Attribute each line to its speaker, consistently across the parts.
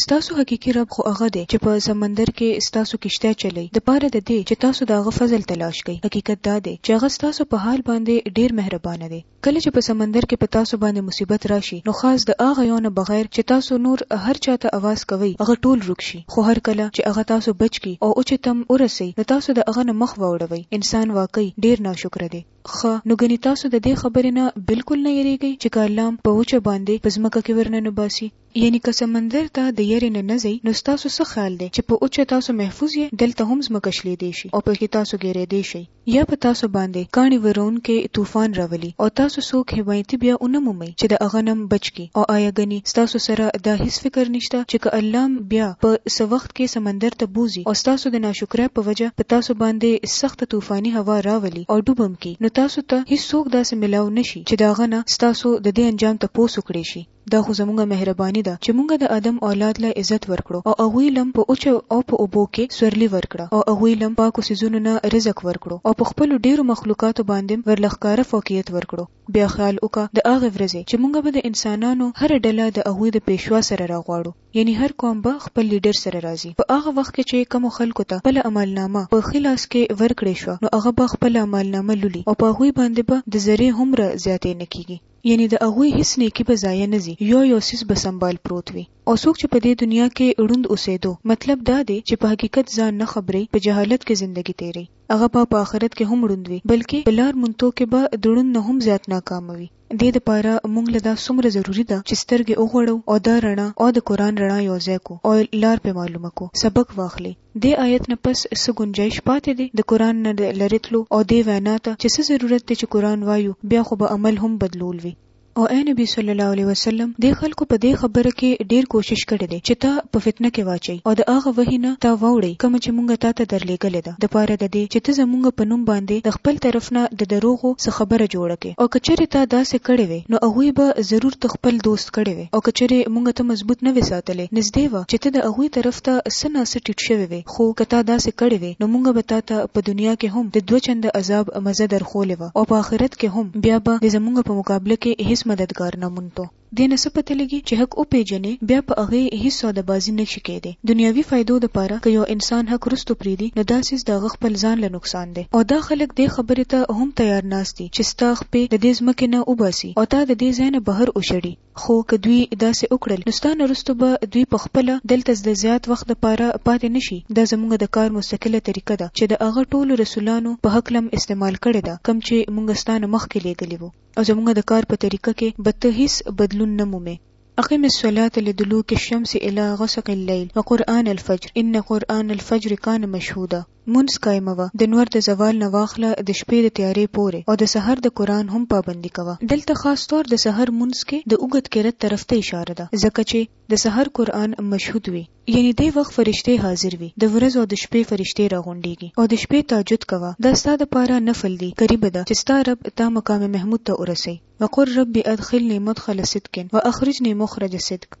Speaker 1: ستاسو حقیقي رب خو هغه دی چې په سمندر کې ستاسو کښتۍ چلوي د پاره د دې چې تاسو د هغه فضل تلاش کړئ، حقیقت دا دی چې هغه ستاسو په حال باندې ډېر مهربانه دی. کله چې په سمندر کې په تاسو باندې مصیبت راشي نو خاص د هغه یو نه بغیر چې تاسو نور هر چا ته اواز کوئ هغه ټول ورک شي، خو هر کله چې هغه تاسو بچ کړي او اوچې تم ورسوي نو تاسو د هغه نه مخ واوړوئ، انسان واقعي ډېر ناشکره دی. ښه نو ګنې تاسو د دې خبرې نه بلکل نه یریږئ چې که الله هم په اوچه باندې په ځمکه کې ورننباسي؟ یعنی که سمندر ته د یری نه نه ځئ نو ستاسو څه خیال دی چې په اوچه تاسو محفوظ یئ؟ دلته هم ځمکه شلیدی شی او په کی تاسو ګیریدی شی. یا په تاسو باندی کاڼی ورونکی طوفان راولی او تاسو څوک حمایتی بیا ونه مومئ چې د هغه نه م بچ کی او آیا ګنی ستاسو سره دا هیڅ فکر نشته چې که الله م بیا په څه وخت کې سمندر ته بوځی او ستاسو د ناشکری په وجه په تاسو باندی سخته طوفانی هوا راولی او ډوب م کی نو تاسو ته هیڅوک داسې ملاو نه شی چې د هغه نه ستاسو د دی انجام تپوس وکړی شی؟ دا خو زمونږ مهرباني ده چې مونږ د آدم اولاد له عزت ورکړو او هغوی لم په اوچه او په اوبو کې سورلي ورکړه او هغوی لم پاکو څیزونو نه رزق ورکړو او په خپلو ډیرو مخلوقاتو باندېم ورله ښکاره فوقیت ورکړو بیا خیال وکړه د هغې ورځې چې مونږ به د انسانانو هره ډله د هغوی د پیشوا سره راغواړو یعنی هر قوم به خپل لیډر سره راځي په هغه وخت کې چې کومو خلکو ته خپله عمالنامه په ښي لاس کې ورکړې شوه نو هغه به خپله عمالنامه لولي او په هغوی باندې به د ذرې هومره زیاتی نه کیږي. یعنی د هغوی هیڅ نیکی به ضایع نه ځی یو یو څیز به سمبال پروت وی او څوک چی په دی دنیا کی ړوند اوسیدو مطلب دا دی چی په حقیقت ځان نه خبری په جهالت کی زندګی تیری هغه به په آخرت کی هم ړوند وی بلکی په لار موندتو کی به د ړوند نه هم زیات ناکامه وی دی دپاره مونږ له دا څومره ضروری ده چی سترګی وغوړو او دا رڼا او د قرآن رڼا یو ځای کو او لار پری معلومه کو سبق واخلی. دې آیت نه پس څه ګنجایش پاتې دی د قرآن نه د لرې تلو او دې وینا ته چې څه ضرورت دی چې قرآن وایو بیا خو به عمل هم بدلول وي. او اې نبی صلی الله علیه وسلم دې خلکو په دې خبره کې ډېر کوشش کړی دی چې تا په فتنه کې واچوي او د هغه وحي نه تا واوړي کومه چې مونږ تاته درلېږلې ده دپاره د دې چې ته زمونږ په نوم باندې د خپل طرف نه د دروغو څه خبره جوړه کړې او که چېرې تا داسې کړې وی نو هغوی به ضرور ته خپل دوست کړی وی. او که چېرې موږ ته مضبوط نه وې ساتلې، نږدې وه چې ته د هغوی طرف ته څه نا څه ټيټ شوی وې، خو که تا داسې کړې وې نو موږ به تا ته په دنيا کې هم د دوه چنده عذاب مزه درښولې وه او په آخرت کې هم بيا به د زموږ په مقابله کې هيڅ مددګار نه مونته. دې نه څه پته لګي چې حق وپېژنې بيا په هغې هيڅ سوده بازي نشي کېدې. دنياوي فايدو لپاره که يو انسان حق وروسته پرېږدي نو دا څيز د هغه خپل ځان له نقصان دی او دا خلک دې خبرې ته هم تيار ناست دي. چې ستا خپې د دې ځمکې نه وباسي او تا د دې ځای نه بهر وشړي، خو که دوی داسې وکړل، نو ستا نه وروسته به دوی په خپله دلته د زیات وخت لپاره پاتې نه شي، دا زموږ د کار مستقله طریقه ده چې د هغه ټولو رسولانو په هکله هم استعمال کړې ده کوم چې موږ ستا نه مخکې لېږلي وو او زموږ د کار په طریقه کې به ته هیڅ بدلون نه مومې. اقم الصلاة لدلوک الشمس الی غسق اللیل وقرآن الفجر ان قرآن الفجر کان مشهودا. مونځ قائمه وه د نور د زوال نه واخله د شپې د تيارې پورې او د سحر د قرآن هم پابندي کوه. دلته خاص طور د سحر مونځ کې د اوږد قرت طرف ته اشاره ده ځکه چې د سحر قرآن مشهود وي يعني دې وخت فرشتې حاضر وي د ورځ او د شپې فرشتې راغونډيږي او د شپې تهجد کوه دا ستا د پاره نفل دي قريب ده چې ستا رب تا مقام محمود ته ورسوي وقل رب ادخلني مدخل صدق واخرجني مخرج صدق.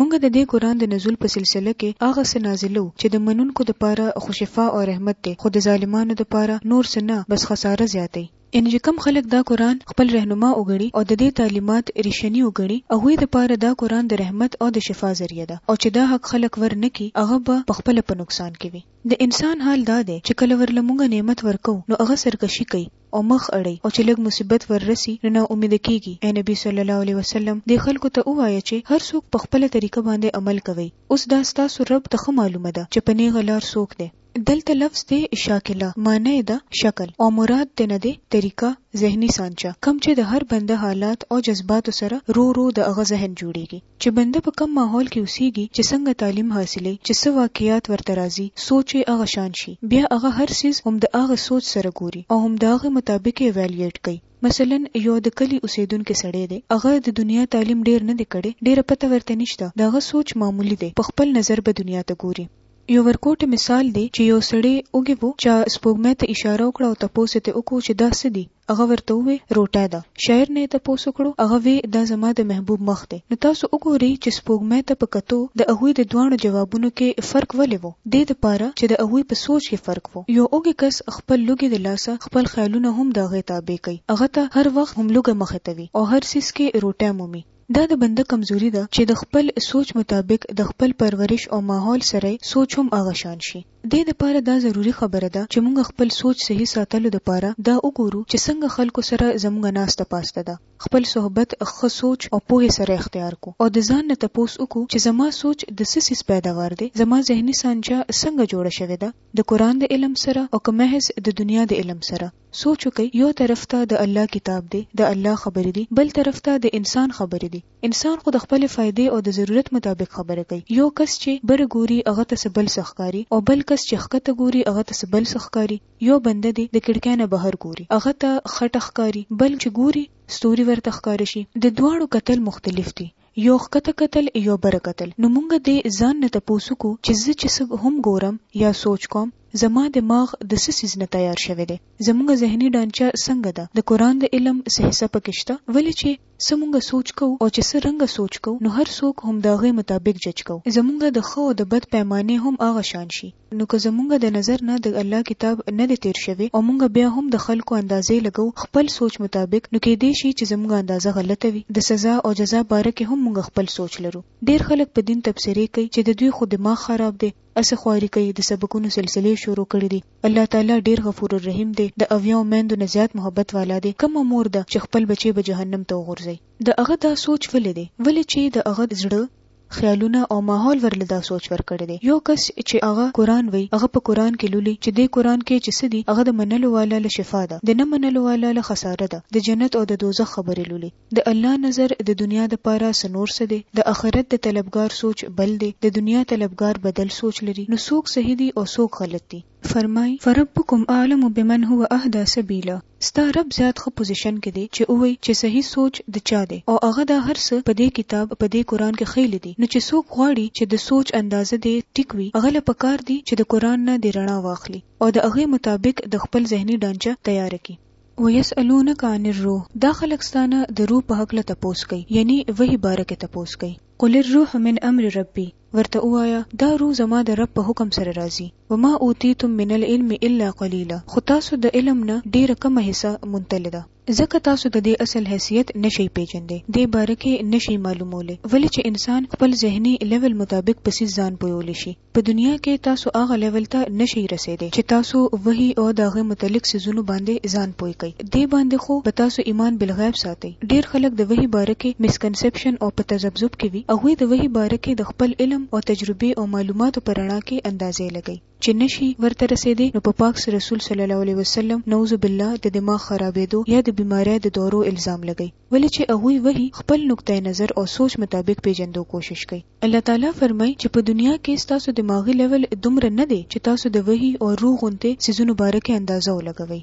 Speaker 1: مونږ د دې قرآن د نزول په سلسله کې هغه څه نازلوو چې د منونکو دپاره خو شفاء او رحمت دی خو د ظالمانو دپاره نور څه نه بس خساره زیاتوي. یعنې چې کوم خلک دا قرآن خپل رهنما وګڼي او ددې تعلیمات ریښني وګڼي هغوی دپاره دا قرآن د رحمت او د شفاء ذریعه ده او چې دا حق خلک ور نه کړي هغه به په خپله په نقصان کې وي. د انسان حال دا دی چې کله ورله مونږ نعمت ورکوو نو هغه سرکشي کوي، او مخ اړوي او چې لږ مصیبت ور رسي نو نا امیده کیږي اې نبی صلی الله علیه وسلم دې خلکو ته ووایه چې هر څوک په خپله طریقه باندې عمل کوي اوس دا ستاسو رب ته ښه معلومه ده چې په نیغه لار څوک دی. دلته لفظ دی شاکله معنی یې ده شکل او مراد ترې نه دی طریقه، ذهني سانچه، کوم چې د هر بنده حالات او جذباتو سره رو رو د هغه ذهن جوړیږي. چې بنده په کوم ماحول کې اوسېږي، چې څنګه تعلیم حاصلوي، چې څه واقعیات ورته راځي، سوچ یې هغه شان شي، بیا هغه هر څیز هم د هغه سوچ سره ګوري او هم د هغه مطابق یې ایوالویټ کوي. مثلاً یو د کلي اوسېدونکی سړی دی، هغه د دنیا تعلیم ډېر نه دی کړی، ډېره پته ورته نشته، د هغه سوچ معمولي دی، په خپل نظر به دنیا ته ګوري، یو ورکوټی مثال دی چې یو سړی وږی وو چا سپوږمۍ ته اشاره وکړه او تپوس یې ترې وکړو چې دا څه دي؟ هغه ورته ووې روټۍ ده. شاعر نه یې تپوس وکړو هغه وې دا زما د محبوب مخ دی. نو تاسو وګورئ چې سپوږمۍ ته په کتو د هغوی د دواړو جوابونو کې فرق ولې وو؟ دې لپاره چې د هغوی په سوچ کې فرق وو. یو وږی کس خپل لوګی د لاسه خپل خیالونه هم د هغې تابع کوي. هغه ته هر وخت هم لوګی مخې ته وي او هر څیز کې روټۍ مومي. دا د بنده کمزوري ده چې د خپل سوچ مطابق د خپل پرورش او ماحول سره یې سوچ هم هغه شان شي. دې لپاره دا ضروري خبره ده چې مونږ خپل سوچ صحي ساتلو لپاره دا وګورو چې څنګه خلکو سره زمونږ ناسته پاسته ده، خپل صحبت ښه سوچ او پوهې سره اختیار کړو او د ځان نه تپوس وکړو چې زما سوچ د څه څیز پیداوار دی، زما ذهني سانچه څنګه جوړه شوې ده، د قرآن د علم سره او که محض د دنیا د علم سره؟ سوچ وکړئ يو طرف ته د الله کتاب دی، د الله خبرې دي، بل طرف ته د انسان خبرې دي، انسان خو د خپلې فايدې او د ضرورت مطابق خبره کوي، يو کس چې بره ګوري هغه ته څه بل څه ښکاري او بل کس چې ښکته ګوري هغه ته څه بل څه ښکاري، يو بنده دی د کړکۍ نه بهر ګوري هغه ته خټه ښکاري بل چې ګوري ستوري ورته ښکاره شي، د دواړو کتل مختلف دي، يو ښکته کتل يو بره کتل نو مونږ دې ځان نه تپوس وکړو چې زه چې څه هم ګورم يا سوچ کوم زما د ماغ د څه څيز نه تيار شوی دی زمونږ ذهني ډانچه څنګه ده د قران د علم څه حصه پکې شته ولې چې څه مونږ سوچ کوو او چې څه رنګه سوچ کوو نو هر څوک هم د هغې مطابق جج کوو زمونږ د ښه او د بد پيمانې هم هغه شان شي. نو که زمونږ د نظر نه د الله کتاب نه دی تیر شوی او مونږ بیا هم د خلکو اندازې لګوو خپل سوچ مطابق نو کیدای شي چې زمونږ اندازه غلطه وي د سزا او جزا باره کې هم مونږ خپل سوچ لرو ډیر خلک په دین تبصرې کوي چې د دوی خو دماغ خراب دی اسه خواري کوي د سبقونو سلسلې شروع کړي دي الله تعالی ډیر غفور الرحیم دی د اویاو میندو نه زیات محبت والا دی کومه مور ده چې خپل بچي به جهنم ته وغورځي د هغه دا سوچ ولې دی ولې چې د هغه زړه خیالونه او ماحول ورله دا سوچ ورکړی دی یو کس چی هغه قران وایی هغه په قران کی لولی چی دی قران کی چی څه دی هغه د منلو والا له شفا ده د نه منلو والا له خساره ده د جنت او د دوزخ خبری لولی د الله نظر د دنیا د پاره څه نور څه دی د اخرت د طلبګار سوچ بل دی د دنیا طلبګار بدل سوچ لری نو څوک صحیح دی او څوک غلط دی فرمایی فربکم اعلم بمن هو اهدی سبیلا ستا رب زیات ښه پوزیشن کې دی چې ووایي چې صحیح سوچ د چا دی او هغه دا هر څه په دې کتاب او په دې قرآن کې ښیلي دي نو چې څوک غواړي چې د سوچ اندازه دې ټیک وي هغه له پکار دي چې د قرآن نه دې رڼا واخلي او د هغې مطابق د خپل ذهني ډانچه تیاره کړي. ویسألونک عن الروح، دا خلک ستا نه د روح په هکله تپوس کوي، یعنی وحی باره کې تپوس کوي، قل الروح من امر ربی، ورته وایا دا روح زما د رب په حکم سره راځي وما اوتیتم من العلم الا قليلا خو تاسو د علم نه ډیره کمه حصہ منتل ده ځکه تاسو د دې اصل حیثیت نشي پیژندې دې باره کې نشي معلومولې ولې چې انسان خپل ذهني لیول مطابق پسې ځان پویول شي په دنیا کې تاسو هغه لیول ته نشي رسیدې چې تاسو وਹੀ او دغه متعلق سيزونو باندې ځان پوي کوي دې باندې خو به تاسو ایمان بالغیب ساتئ. ډیر خلک د وحی باره کې مسکنسپشن او په تذبذب کې وي. هغوی د وحی باره کې د خپل علم او تجربې او معلوماتو په رڼا کې اندازې لګئ. چې نه شي ورته رسیدې نو په پاک رسول صلی الله علیه وسلم نعوذ بالله د دماغ خرابیدو یا د بیمارۍ د دورو الزام لګئ. ولې چې هغوی وحی خپل نقطه نظر او سوچ مطابق پیژندو کوشش کوي. الله تعالی فرمایي چې په دنیا کې ستاسو دماغي لیول دومره نه دی چې تاسو د وحی او روح غونتې څیزونو باره کې اندازه ولګوئ.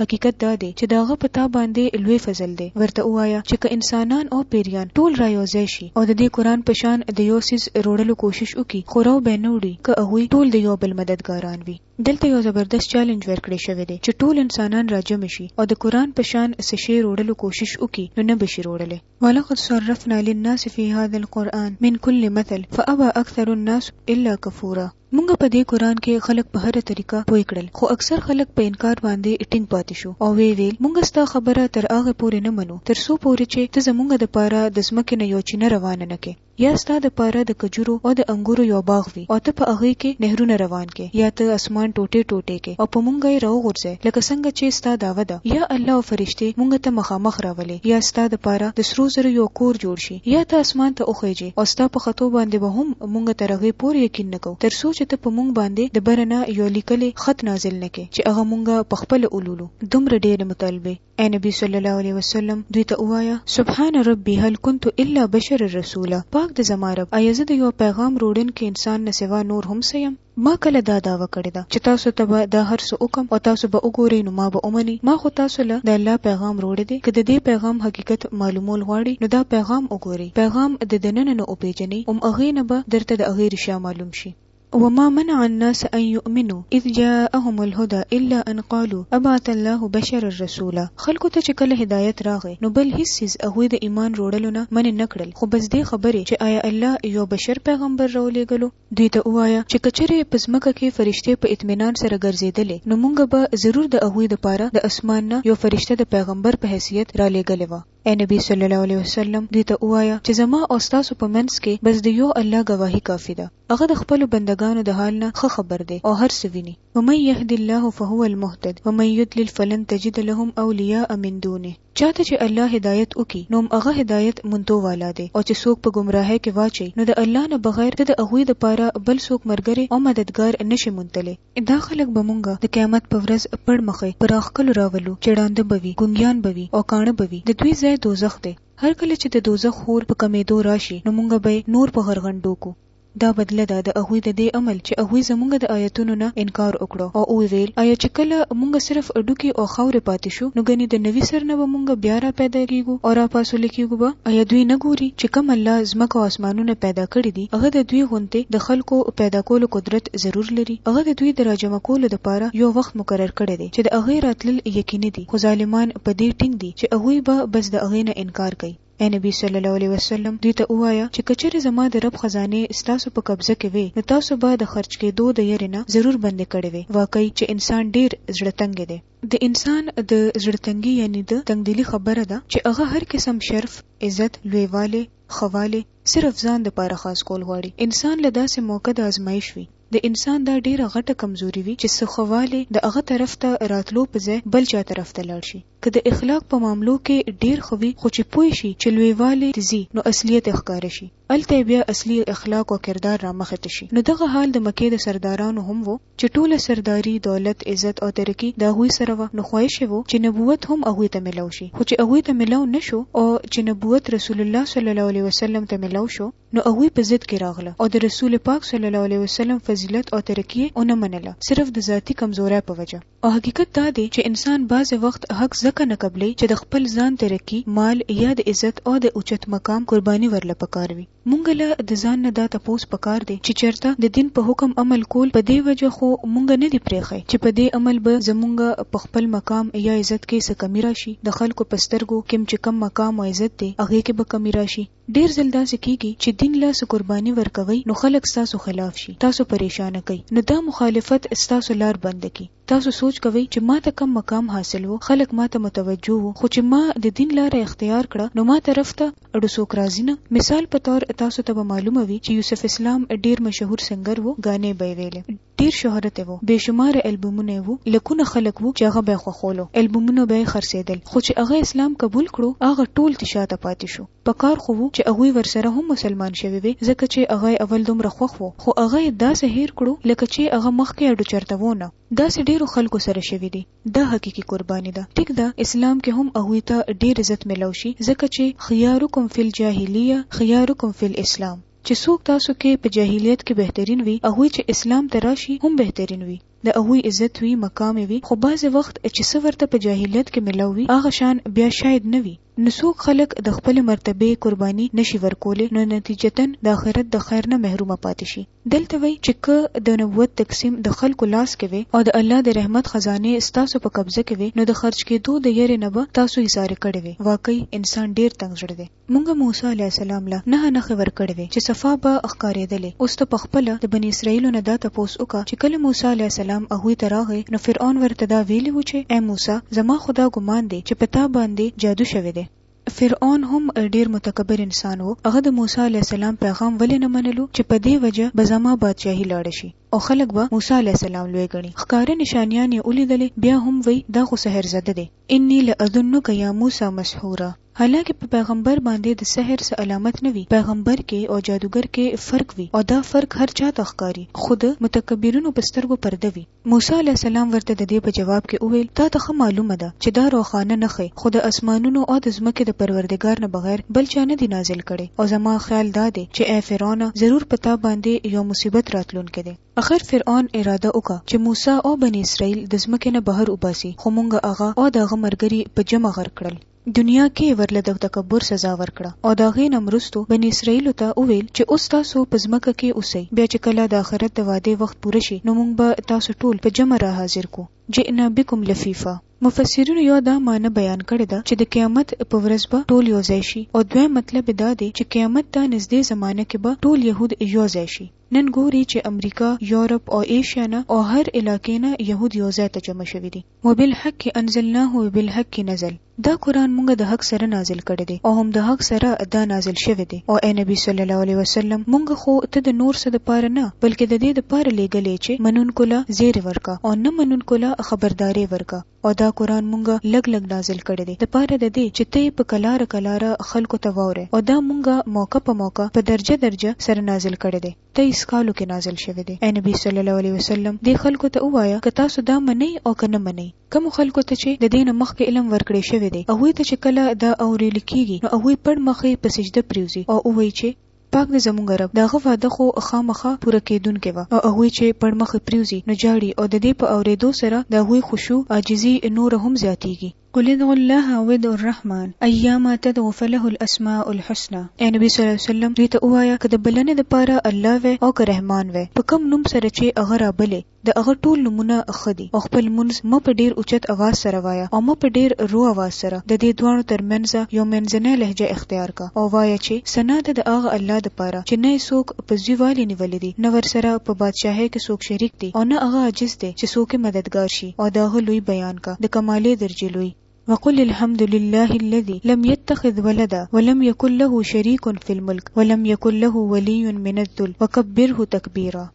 Speaker 1: حقیقت دا دی چې د هغه په تا باندې لوی فضل دی، ورته ووایه چې که انسانان او پېریان ټول را یوځای شي او د دې قرآن په شان د یو څیز روړلو کوشش وکړي خو رو به نه وړي که هغوی ټول د یو بل مددګاران وي. دلته یو زبردست چالنج ورکړی شوی دی چې ټول انسانان را جمع شي او د قرآن په شان څه شی روړلو کوشش وکړي نو نه به شي روړلی. ولقد صرفنا للناس فی هذا القرآن من کل مثل فابی اکثر الناس الا کفورا. مونږ په دې قرآن کې خلک په هره طریقه پوه کړل خو اکثر خلک په انکار باندې ټینګ پاتې شو او ویې ویل، مونږ ستا خبره تر هغه پورې نه منو تر څو پورې چې ته زمونږ دپاره د ځمکې نه یو چینه روانه نه کړې یا ستا دپاره د کجورو او د انګورو یو باغ وي او ته په هغې کې نهرونه روان کړې یا ته اسمان ټوټې ټوټې کړې او په مونږ یې راوغورځوې لکه څنګه چې ستا دعوه ده، یا الله او فرشتې مونږ ته مخامخ راولې یا ستا دپاره د سرو زرو یو کور جوړ شي. یا ته اسمان ته وخېژې او ستا په ختو باندې به هم مونږ تر هغې پورې یقین نه کوو تر څو چې ته په مونږ باندې د بره نه یو لیکلی خط نازل نه کړې چې هغه مونږ په خپله ولولو. دومره ډېرې مطالبې. ای نبی صلی الله علیه وسلم! دوی ته ووایه، سبحان ربی هل کنت الا بشرا رسولا، پاک دی زما رب! ایا زه د یوه پیغام روړونکي انسان نه سوا نور هم څه یم؟ ما کله دا دعوه کړې ده چې تاسو ته به دا هر څه وکم او تاسو به وګورئ نو ما به ومني ما خو تاسو له د الله پیغام روړې دي که د دې پیغام حقیقت معلومول غواړي نو دا پیغام وګوري پیغام د دننه نه وپیژني ام هغې نه به درته د هغې رشا معلوم شي وما منع الناس ان يؤمنوا اذ جاءهم الهدى الا ان قالوا ابعث الله بشر الرسول خلکو ته چې کله هدایت راغی نو بل هیڅ سیز هغه د ایمان روړلو نه من نکړل خو بس دې خبرې چې آیا الله یو بشر پیغمبر راولېګلو دوی ته ووایه چې که چېرې په ځمکه کې فرشتې په اطمینان سره ګرځېدلې نو مونږ به ضرور د هغوی لپاره د اسمان نه یو فرشته د پیغمبر په حیثیت رالېږلې وه. اې نبي صلی الله علیه وسلم! دوی ته ووایه چې زما او ستاسو په منځ کې بس د یو الله ګواهي کافي ده. هغه د خپلو بندګانو د حال نه ښه خبر دی او هر څه ویني. ومن يهد الله فهو المهتد ومن يضلل فلن تجد لهم اولیاء من دونه چاته چې الله هدایت وکي نو هغه هدایت مونتو والا دی او چې څوک په گمراهۍ کې واچي نو د الله نه بغیر ته د هغوی د پاره بل څوک مرګري او مددگار نشي مونتلې دا خلک به مونږه د قیامت په ورځ پړ مخې پر اخکل راولو چې ړانده بوي ګونګیان بوي او کاڼه بوي د دوی ځای دوزخ دی هر کله چې د دوزخ خور په کمیدو راشي نو مونږ به نور په غرغندو کو دا بدله ده د هغوی د دې عمل چې هغوی زمونږ د آیتونو نه انکار وکړو او ویې ویل، ایا چې کله مونږ صرف هډوکي او خاورې پاتې شو نو ګنې د نوي سر نه به مونږ بیا را پیدا کیږو او راپاسول کیږو به؟ ایا دوی نه ګوري چې کوم الله ځمکه او آسمانونه پیدا کړي دي هغه د دوی غونتې د خلکو پیدا کولو قدرت ضرور لري، هغه د دوی د راجمع کولو دپاره یو وخت مقرر کړی دی چې د هغې راتلل یقیني دي خو ظالمان په دې ټینګ دي چې هغوی به بس د هغې نه انکار کوي. اے نبی صلی الله علیه وسلم دوی ته ووایه چې کچره زما د رب خزانه استاسو په قبضه کې وي نو تاسو به د خرج کېدو د یری نه ضرور بندې کړې وي واقعي چې انسان ډیر زړه تنګ دی د انسان د زړه تنګي یعنی د تنګدلی خبره ده چې هغه هر قسم شرف عزت لویواله خواله صرف ځان د پاره خاص کول غواړي انسان له داسې موقع د ازمایش وي د انسان دا ډېره غټه کمزوري وي چې څه ښه والی د هغه طرف ته راتلو په ځای بل چا طرف ته لاړ شي. که د اخلاق په معاملو کې ډېر ښه وي خو چې پوه شي چې لویوالی ته ځي نو اصلیت یې ښکاره شي هلته یې بیا اصلي اخلاق او کردار رامخې ته شي. نو دغه حال د مکې د سردارانو هم وو چې ټوله سرداري، دولت، عزت او ترقي د هغوی سره وه نو خواهش یې وو چې نبوت هم هغوی ته ملاو شي خو چې هغوی ته ملاو نه شو او چې نبوت رسول الله صلی الله علیه وسلم ته ملاو شو نو هغوی په ضد کې راغله او د رسول پاک صلی الله علیه وسلم فضیلت او ترقي یې ونه منله صرف د ذاتي کمزورۍ په وجه. او حقیقت دا دی چې انسان بعضې وخت حق ځکه نه قبلوي چې د خپل ځان ترقي، مال یا د عزت او د اوچت مقام قرباني ورله پکار وي. مونږ له د ځان نه دا تپوس پکار دی چې چرته د دین په حکم عمل کول په دې وجه خو مونږ نه دي پرېښی چې په دې عمل به زمونږ په خپل مقام یا عزت کې څه کمي راشي، د خلکو په سترګو کېم چې کوم مقام او عزت دی هغې کې به کمي راشي. ډیر ځل داسې کیږي چې دین له څه قرباني ورکوئ نو خلک ستاسو خلاف شي تاسو پریشانه کوي نو دا مخالفت ستاسو لار بنده کړي تاسو سوچ کوئ چې ماته کوم مقام حاصل وو خلک ماته متوجه وو خو چې ما د دین لاره اختیار کړه نو ما طرف ته اړو څوک راځي نه مثال په طور تاسو ته به معلومه وي چې یوسف اسلام ډیر مشهور سنګر وو ګانې به یې ویلې ډیر شهرت یې وو، بې شماره البومونه یې وو، لکونه خلک وو چې هغه به یې خوښولو، البومونه به یې خرڅیدل، خو چې هغه اسلام قبول کړو هغه ټول تې شاته پاتې شو، په کار خو وو چې هغوی ورسره هم مسلمان شوي وي ځکه چې هغه یې اول دومره خوښ وو، خو هغه یې داسې هیر کړو لکه چې هغه مخکې اډو چرته وو نه. داسې ډیرو خلکو سره شوي دي، دا حقیقي قرباني ده، ټیک ده اسلام کې هم هغوی ته ډیر عزت ملو شي ځکه چې خیارکم فی الجاهلیه خیارکم فی الاسلام، چې څوک تاسو کې په جاهلیت کې بهترین وي هغوی چې اسلام ته راشي هم بهترین وي د هغوی عزت وي مقام یې وي خو بعضې وخت چې څه ورته په جاهلیت کې ملو وي هغه شان بیا شاید نه وي نو څوک خلک د خپلې مرتبې قرباني نه شي ورکولی نو نتیجتاً د آخرت د خیر نه محرومه پاتې شي دلته وایي چې که د نبوت تقسیم د خلکو لاس کې وي او د الله د رحمت خزانې ستاسو په قبضه کې وي نو د خرچ کېدو د یرې نه به تاسو ایساره کړی وي واقعي انسان ډېر تنګ زړه دی مونږ موسی علیه السلام له نهه نښې ورکړې وې چې صفا به ښکارېدلې، اوس ته پخپله د بني اسرائیلو نه دا تپوس وکړه چې کله موسی علیه السلام هغوی ته راغی نو فرعون ورته دا ویلي وو چې ای موسی زما خو دا ګمان دی چې په تا باندې جادو شوی دی. فرعون هم ډېر متکبر انسان وو، هغه د موسی علیه السلام پیغام ولې نه منلو چې په دې وجه به زما بادشاهي لاړه شي او خلک به موسی علیه السلام لوی ګڼي، ښکاره نشانیان یې ولیدلې بیا هم وایي دا خو سحرزده دی. انی لاظنک یا موسی مسحورا حالانکه په پیغمبر باندې د سحر څه علامت نه وي پیغمبر کې او جادوګر کې فرق وي او دا فرق هر چا ته ښکاري خود متکبرونو په سترګو پرده وي موسی علی السلام ورته د دې په جواب کې وویل تا ته خه معلومه ده چې دا روخانه نه خي خود اسمانونو او د ځمکې د پروردګار نه بغیر بل چا نه دی نازل کړي او زما خیال دا دی چې اے فرعون ضرور پتا باندې یو مصیبت راتلون کې اخر فرعون اراده وکړه چې موسی او بني اسرائیل د ځمکې نه بهر وباسي خو مونږ هغه او د هغه مرګري په جمع غرق کړل. دنیا کې ورله د تکبر سزا ورکړه او د هغې نه مرستو بني اسرائیلو ته وویل چې اوس تاسو په ځمکه کې اوسئ بیا چې کله د اخرت د وعدې وخت پوره شي نو مونږ به تاسو ټول په جمع را حاضر کو جئنا بکم لفیفا مفسرینو یو دا معنی بیان کړې ده چې د قیامت په ورځ به ټول یو ځای شي او دویم مطلب دا دی چې قیامت ته نږدې زمانه کې به ټول یهود یو ځای شي نن ګوري چې امریکا، یورپ او ایشیا نه او هر علاقې نه یهود یو ځای ته جمع شوي دي. وبالحق انزلناه وبالحق نزل، دا قرآن مونږ د حق سره نازل کړی دی او هم د حق سره دا نازل شوی دی او ای نبي صلی الله علیه وسلم مونږ خو ته د نور څه دپاره نه بلکې ددې دپاره لېږلی چې منونکو له زېری ورکړه او نه منونکو له خبرداری ورکړه. او دا قرآن مونږ لږ لږ نازل کړی دی دپاره د دې چې ته یې په کلاره کلاره خلکو ته واورې او دا مونږ موقع په موقع په درجه درجه سره نازل کړی دی تئیس کالو کې نازل شوی دی اې نبی صلی الله علیه وسلم دې خلکو ته ووایه که تاسو دا منئ او که نه منئ کومو خلکو ته چې د دې نه مخکې علم ورکړی شوی دی هغوی ته چې کله دا اوریل کیږي نو هغوی پړ مخ په سجده پریوځي او ووایي چې. پاک دی زمونږ رب د هغه وعده خو خامخا پوره کیدونکې وه او هغوی چې پړمخې پریوځي نو ژاړي او ددې په اوریدو سره د هغوی خشوع، عاجزي، نوره هم زیاتیږي. قل ادعوا الله او ادعوا الرحمن ایاما تدعوا فله الاسماء الحسنی، اې نبی صلی الله علیه وسلم دوی ته ووایه که د بلنې لپاره الله وی او که رحمان وی په کوم نوم سره چې هغه رابلې، د هغه ټول نومونه ښه دي او خپل لمونځ مه په ډېر اوچت اواز سره وایه او مه په ډېر رو اواز سره، د دې دواړو تر منځ یو منځنۍ لهجه اختیار که او وایه چې، ثنا ده د هغه الله دپاره چې نه یې څوک په زوی والي نیولی دي، نه ورسره په بادشاهۍ کې څوک شریک دي او نه هغه عاجز دی چې څوک یې مددګار شي او د هغه لوی بیان که، د کمالې درجې لوی. وقل الحمد لله الذي لم يتخذ ولدا ولم يكن له شريک في الملک ولم يكن له ولي من الذل
Speaker 2: وکبره تکبيرا.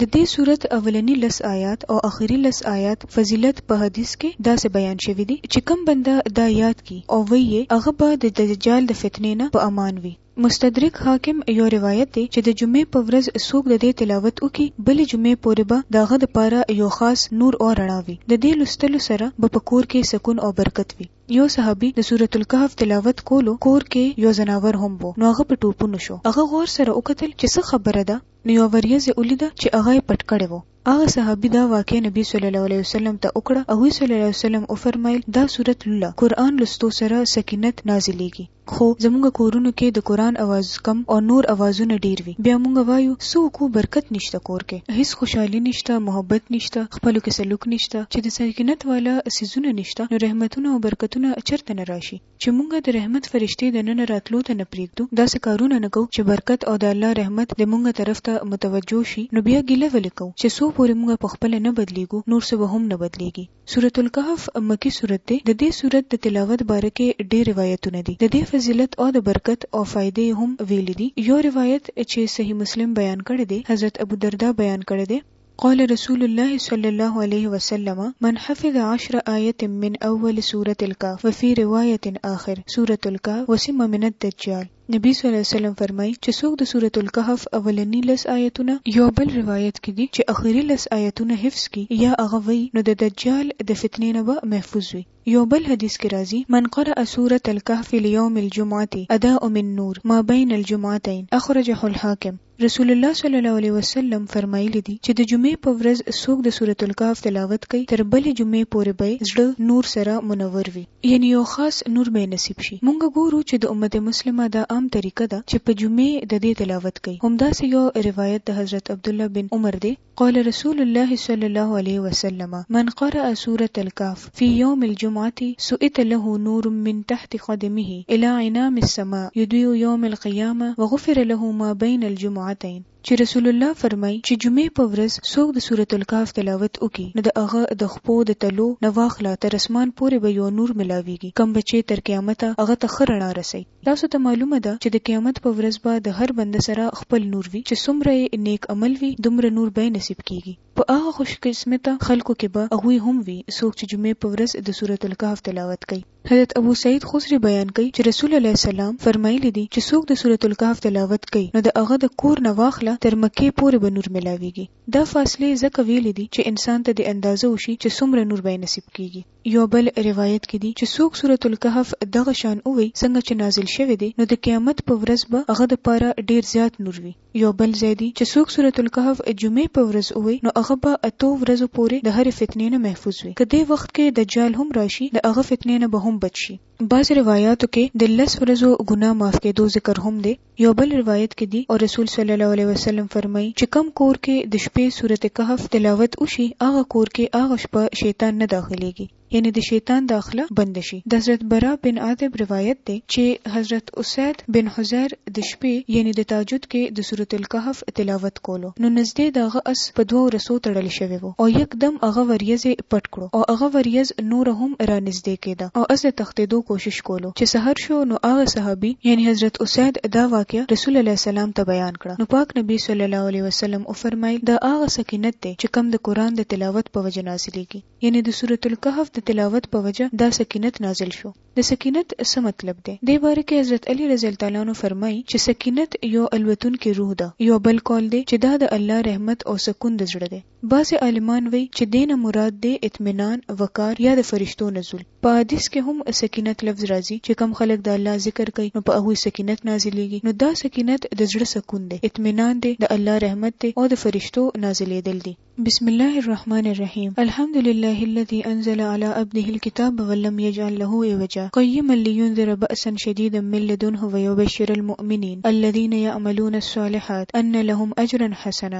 Speaker 1: د دې سورت اولني لس آیات او اخري لس آیات فضیلت په حدیث کې داسې بیان شوي دي چې کوم بنده دا یاد کړي او ویې یې هغه به د دجال د فتنې نه په امان وي. مستدرک حاکم یو روایت دی چې د جمعې په ورځ څوک د دې تلاوت وکړي بلې جمعې پورې به د هغه لپاره یو خاص نور او رڼا وي، د دې لوستلو سره به په کور کې سکون او برکت وي. یو صحابي د سورة الکهف تلاوت کولو، کور کې یو ځناور هم و نو هغه په ټوپونو شو، هغه غور سره وکتل چې څه خبره ده؟ نو یوه وریځ یې ولیده چې هغه یې پټ کړی وو. هغه صحابي دا واقعه نبي صلی الله علیه وسلم ته وکړه، هغوی صلی الله علیه وسلم وفرمایل، دا سورت لوله، قرآن لوستو سره سکینت نازلیږي. خو زموږ کورونو کې د قرآن اواز کم او نور اوازونه ډیر وي، بیا موږ وایو، څه وکړو برکت نشته کور کې، هیڅ خوشحالي نشته، محبت نشته، خپلو کې سلوک نشته، چې د سکینت والا څیزونه نشته نو رحمتونه او برکتونه چرته نه راشي؟ چې مونږ د رحمت فرشتې د ننه راتلو ته نه پرېږدو، داسې کارونه نه کوو چې برکت او د الله رحمت د مونږ طرف ته متوجه شي، نو بیا ګیله ولې کوو؟ چې څو پورې مونږ په خپله نه بدلېږو، نور څه به هم نه بدلېږي. سورة الکهف مکي سورت دی، د دې سورت د تلاوت باره کې ډېر روایتونه دي، د دې فضیلت او د برکت او فایدې یې هم ویلي دي، یو روایت چې صحیح مسلم بیان کړی دی، حضرت ابودرداء بیان کړی دی، قال رسول الله صلی الله علیه وسلم من حفظ عشر آیت من اول سورة الکهف وفی روایت آخر سورة الکهف وسم من الدجال نبی صلی الله علیه وسلم فرمایي چې څوک د سورة الکهف اولني لس آیتونه یو بل روایت کې دي چې اخري لس آیتونه حفظ کړي یا هغه وایي نو د دجال د فتنې نه به محفوظ وي. يو بل حديث کي راځي، من قرأ سورة الکهف ليوم الجمعة أداء من نور ما بين الجمعتين اخرجه الحاکم، رسول الله صلی الله عليه وسلم فرمايلي دي چي د جمعې په ورځ څوک د سورة الکهف تلاوت کوي تر بلي جمعې پوري به يې زړه نور سره منور وي، يعني يو خاص نور به يې نصيب شي، مونږ ګورو چي د امت مسلمه دا عام طريقه ده چي په جمعې ددې تلاوت کوي، همداسي يو روايت د حضرت عبدالله بن عمر دی، قال رسول الله صلی الله علیه وسلم، من قرأ سورة الکهف فی یوم الجمعة سئت له نور من تحت قدمه الی عنام السماء یضیء یوم القیامة وغفر له ما بین الجمعتین. چې رسول الله فرمائی چې جمعې په ورځ څوک د سورة الکهف تلاوت وکړي نو د هغه د خپو د تلو نه واخله تر اسمان پورې به یو نور ملاویږي کوم به چې تر قیامته هغه ته ښه رڼا رسوي. تاسو ته معلومه ده چې د قیامت په ورځ به د هر بنده سره خپل نور وي چې څومره یې نیک عمل وي دومره نور به یې نصیب کیږي. په هغه خوش قسمته خلکو کې به هغوی هم وي څوک چې جمعې په ورځ د سورة الکهف تلاوت کوي. حضرت ابو سعید خضري بیان کوي چې رسول علیه السلام فرمایلي دي چې څوک د سورة الکهف تلاوت کوي نو د هغه د کور نه واخله تر مکې پورې به نور ملاویږي. دا فاصلې ځکه ویلي دي چې انسان ته دې اندازه وشي چې څومره نور به یې نصیب کیږي. يو بل روايت کې دي چې څوک سورة الکهف دغه شان ووایي څنګه چې نازل شوی دی نو د قيامت په ورځ به هغه د پاره ډېر زيات نور وي. يو بل ځای دي چې څوک سورة الکهف جمعې په ورځ ووایي نو هغه به اتو ورځو پورې د هرې فتنې نه محفوظ وي. که دې وخت کې دجال هم راشي د هغه فتنې نه به هم بچ شي. بعضې رواياتو کې د لس ورځو ګناه معاف کېدو ذکر هم دی. یو بل روایت کې دي او رسول صلی الله علیه وسلم فرمایي چې کوم کور کې د شپې سورت کهف تلاوت وشي هغه کور کې هغه شپه شیطان نه داخلیږي یعنې د شیطان داخله بنده شي. د حضرت برا بن عاذب روایت دی چې حضرت اسید بن حضیر د شپې یعنې د تهجد کې د سورت الکهف تلاوت کولو نو نزدې د هغه اس په دوو رسو تړل شوی وو او یک دم هغه وریځې پټ کړو او هغه وریځ نوره هم رانزدې کیده او اس د تښتیدو کوشش کولو. چې سحر شو نو هغه صحابي یعنی حضرت اسید دا واقعه رسول علیه السلام ته بیان کړه نو پاک نبي صلی الله علیه وسلم وفرمایل دا هغه سکینت دی چې کوم د قرآن د تلاوت په وجه نازلیږي یعنی د سورة الکهف د تلاوت په وجه دا سکینت نازل شو د سکینت څه مطلب دی دې باره کې حضرت علی رضی الله تعالی عنه فرمایي چې سکینت یو الوتونکې روح ده یو بل قول دی چې دا د الله رحمت او سکون د زړه دی. بعضې عالمان وایي چې دې نه مراد دی اطمینان، وقار یا د فرشتو نزول. په حدیث کې هم سکینت لفظ راځي چې کوم خلک د الله ذکر کوي نو په هغوی سکینت نازلیږي نو دا سکینت د زړه سکون دی، اطمینان دی، د الله رحمت دی او د فرشتو نازلیدل دي. بسم الله الرحمن الرحیم الحمد لله الذی انزل علی عبده الکتاب ولم یجعل له عوجا قیما لینذر باسا شدیدا من لدنه ویبشر المؤمنین الذین یعملون الصالحات ان لهم اجرا حسنا.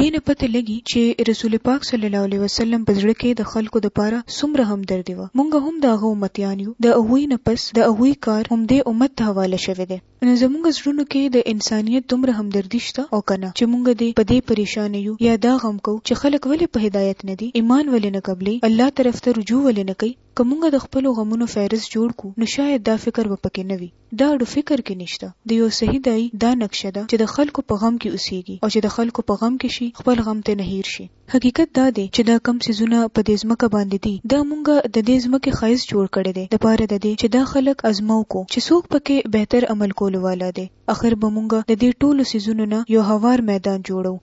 Speaker 1: دې نه پته لګي چې رسول پاک صلی الله علیه وسلم په زړه کې د خلکو د پاره څومره همدردي وه. مونږ هم د هغه امتیان یو، د هغوی نه پس د هغوی کار همدې امت ته حواله شوی دی. نو زمونږ زړونو کې د انسانیت دومره همدردي شته او که نه چې مونږ دې په دې پریشانه یو یا دا غم کوو چې خلک ولې په هدایت نه دي، ایمان ولې نه قبلوي، الله طرف ته رجوع ولې نه کوي؟ که مونږ د خپلو غمونو فهرست جوړ کړو نو شاید دا فکر به پکې نه وي. دا اړو فکر کې نشته. د یو صحیح داعي دا نقشه ده چې د خلکو په غم کې اوسېږي او چې د خلکو په غم کې شي، خپل غم ترې نه هېر شي. حقیقت دا دی چې دا کوم څیزونه په دې ځمکه باندې دي، دا مونږ د دې ځمکې ښایست جوړ کړی دی، لپاره د دې چې دا خلک ازموو کو چې څوک په کې بهتر عمل کولو والا دی. اخر به مونږ د دې ټولو څیزونو نه یو هوار میدان جوړوو.